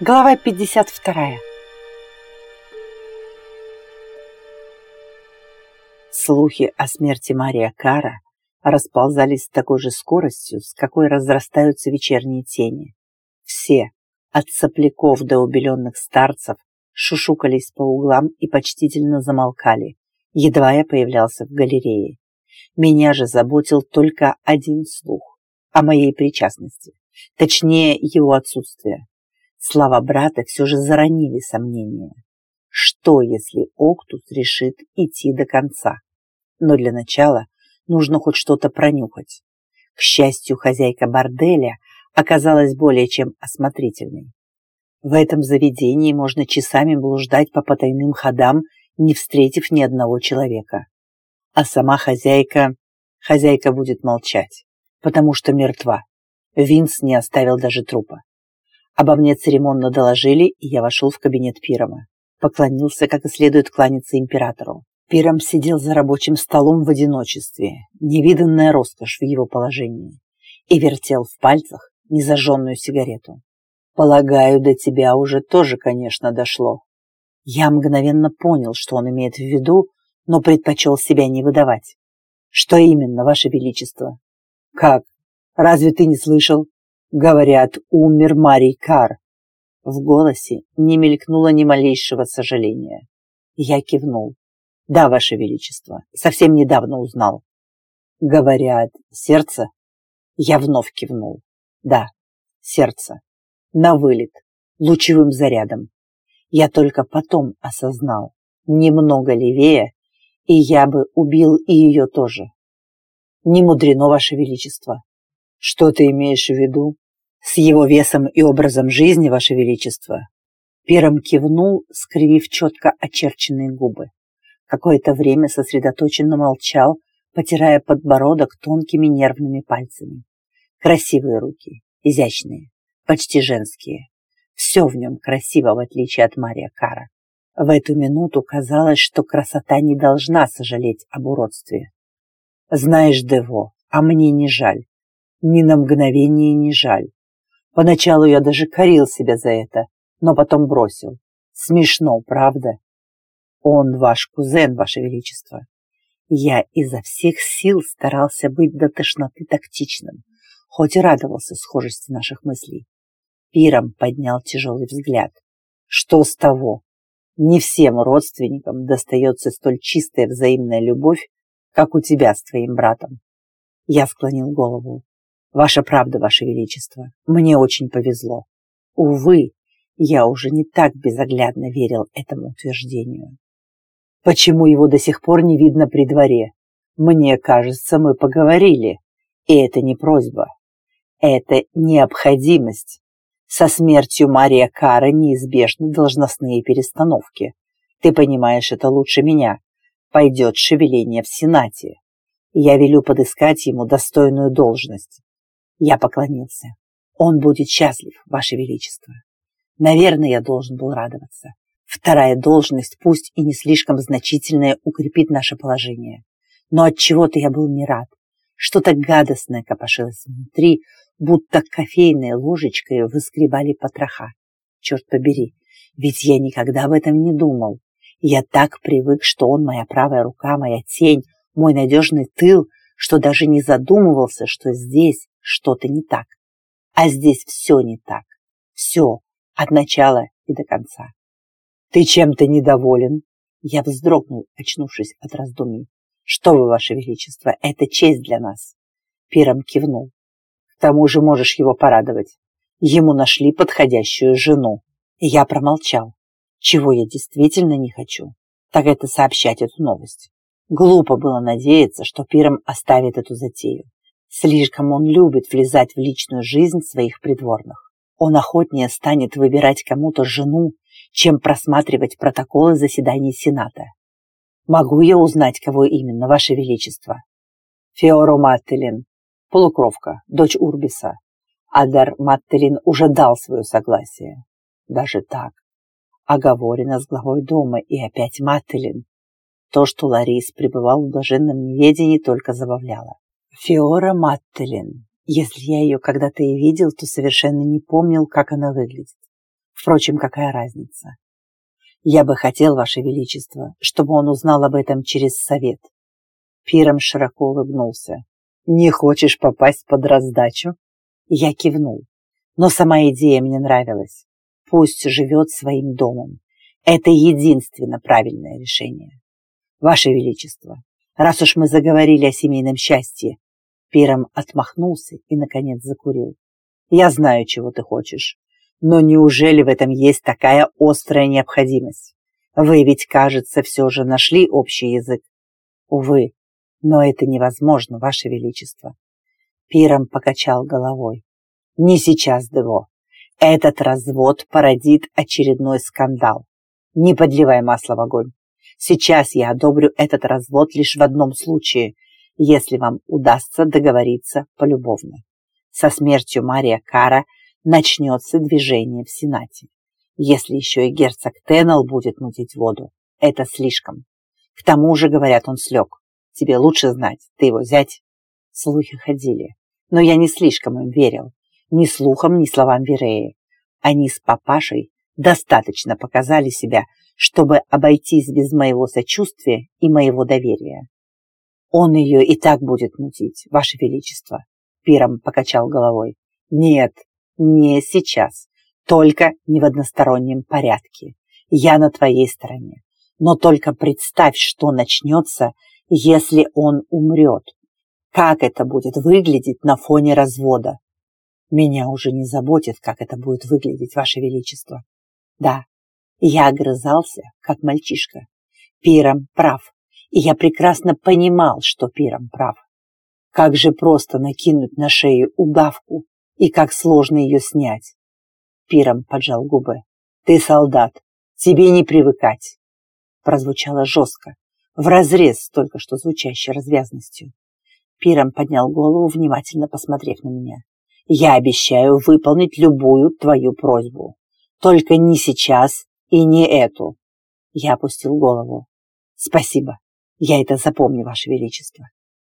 Глава 52. Слухи о смерти Мария Кара расползались с такой же скоростью, с какой разрастаются вечерние тени. Все, от сопляков до убеленных старцев, шушукались по углам и почтительно замолкали, едва я появлялся в галерее. Меня же заботил только один слух о моей причастности, точнее его отсутствие. Слова брата все же заронили сомнения. Что, если Октус решит идти до конца? Но для начала нужно хоть что-то пронюхать. К счастью, хозяйка борделя оказалась более чем осмотрительной. В этом заведении можно часами блуждать по потайным ходам, не встретив ни одного человека. А сама хозяйка... Хозяйка будет молчать, потому что мертва. Винс не оставил даже трупа. Обо мне церемонно доложили, и я вошел в кабинет Пирома. Поклонился, как и следует кланяться императору. Пиром сидел за рабочим столом в одиночестве, невиданная роскошь в его положении, и вертел в пальцах незажженную сигарету. «Полагаю, до тебя уже тоже, конечно, дошло». Я мгновенно понял, что он имеет в виду, но предпочел себя не выдавать. «Что именно, Ваше Величество?» «Как? Разве ты не слышал? Говорят, умер Марий Кар. В голосе не мелькнуло ни малейшего сожаления. Я кивнул. Да, Ваше Величество, совсем недавно узнал. Говорят, сердце? Я вновь кивнул. Да, сердце. На вылет, лучевым зарядом. Я только потом осознал, немного левее, и я бы убил и ее тоже. Не мудрено, Ваше Величество. Что ты имеешь в виду? с его весом и образом жизни, Ваше Величество. Пером кивнул, скривив четко очерченные губы. Какое-то время сосредоточенно молчал, потирая подбородок тонкими нервными пальцами. Красивые руки, изящные, почти женские. Все в нем красиво, в отличие от Мария Кара. В эту минуту казалось, что красота не должна сожалеть об уродстве. Знаешь, Дево, а мне не жаль. Ни на мгновение не жаль. Поначалу я даже корил себя за это, но потом бросил. Смешно, правда? Он ваш кузен, ваше величество. Я изо всех сил старался быть до тошноты тактичным, хоть и радовался схожести наших мыслей. Пиром поднял тяжелый взгляд. Что с того? Не всем родственникам достается столь чистая взаимная любовь, как у тебя с твоим братом. Я склонил голову. Ваша правда, Ваше Величество, мне очень повезло. Увы, я уже не так безоглядно верил этому утверждению. Почему его до сих пор не видно при дворе? Мне кажется, мы поговорили. И это не просьба. Это необходимость. Со смертью Мария Кара неизбежны должностные перестановки. Ты понимаешь это лучше меня. Пойдет шевеление в Сенате. Я велю подыскать ему достойную должность. Я поклонился. Он будет счастлив, Ваше Величество. Наверное, я должен был радоваться. Вторая должность, пусть и не слишком значительная, укрепит наше положение. Но от чего то я был не рад. Что-то гадостное копошилось внутри, будто кофейной ложечкой выскребали потроха. Черт побери, ведь я никогда об этом не думал. Я так привык, что он моя правая рука, моя тень, мой надежный тыл, что даже не задумывался, что здесь, что-то не так. А здесь все не так. Все, от начала и до конца. Ты чем-то недоволен? Я вздрогнул, очнувшись от раздумий. Что вы, ваше величество, это честь для нас. Пиром кивнул. К тому же можешь его порадовать. Ему нашли подходящую жену. Я промолчал. Чего я действительно не хочу, так это сообщать эту новость. Глупо было надеяться, что Пиром оставит эту затею. Слишком он любит влезать в личную жизнь своих придворных. Он охотнее станет выбирать кому-то жену, чем просматривать протоколы заседаний Сената. Могу я узнать, кого именно, Ваше Величество? Феоро Маттелин, полукровка, дочь Урбиса. Адар Маттелин уже дал свое согласие. Даже так. Оговорено с главой дома и опять Маттелин. То, что Ларис пребывал в блаженном неведении, только забавляло. Фиора Маттелин. Если я ее когда-то и видел, то совершенно не помнил, как она выглядит. Впрочем, какая разница? Я бы хотел, Ваше Величество, чтобы он узнал об этом через совет. Пиром широко улыбнулся. Не хочешь попасть под раздачу? Я кивнул. Но сама идея мне нравилась. Пусть живет своим домом. Это единственно правильное решение. Ваше Величество, раз уж мы заговорили о семейном счастье, Пиром отмахнулся и, наконец, закурил. Я знаю, чего ты хочешь. Но неужели в этом есть такая острая необходимость? Вы ведь, кажется, все же нашли общий язык. Увы, но это невозможно, Ваше Величество. Пиром покачал головой. Не сейчас, Дево. Этот развод породит очередной скандал. Не подливай масло в огонь. Сейчас я одобрю этот развод лишь в одном случае, если вам удастся договориться полюбовно. Со смертью Мария Кара начнется движение в Сенате. Если еще и герцог Теннел будет мутить воду, это слишком. К тому же, говорят, он слег. Тебе лучше знать, ты его зять. Слухи ходили, но я не слишком им верил. Ни слухам, ни словам Вереи. Они с папашей достаточно показали себя, чтобы обойтись без моего сочувствия и моего доверия. Он ее и так будет мутить, Ваше Величество. Пиром покачал головой. Нет, не сейчас. Только не в одностороннем порядке. Я на твоей стороне. Но только представь, что начнется, если он умрет. Как это будет выглядеть на фоне развода? Меня уже не заботит, как это будет выглядеть, Ваше Величество. Да, я огрызался, как мальчишка. Пиром прав, и я прекрасно понимал, что Пиром прав. Как же просто накинуть на шею удавку, и как сложно ее снять. Пиром поджал губы. Ты солдат, тебе не привыкать. Прозвучало жестко, вразрез с только что звучащей развязностью. Пиром поднял голову, внимательно посмотрев на меня. «Я обещаю выполнить любую твою просьбу. Только не сейчас и не эту». Я опустил голову. «Спасибо. Я это запомню, Ваше Величество».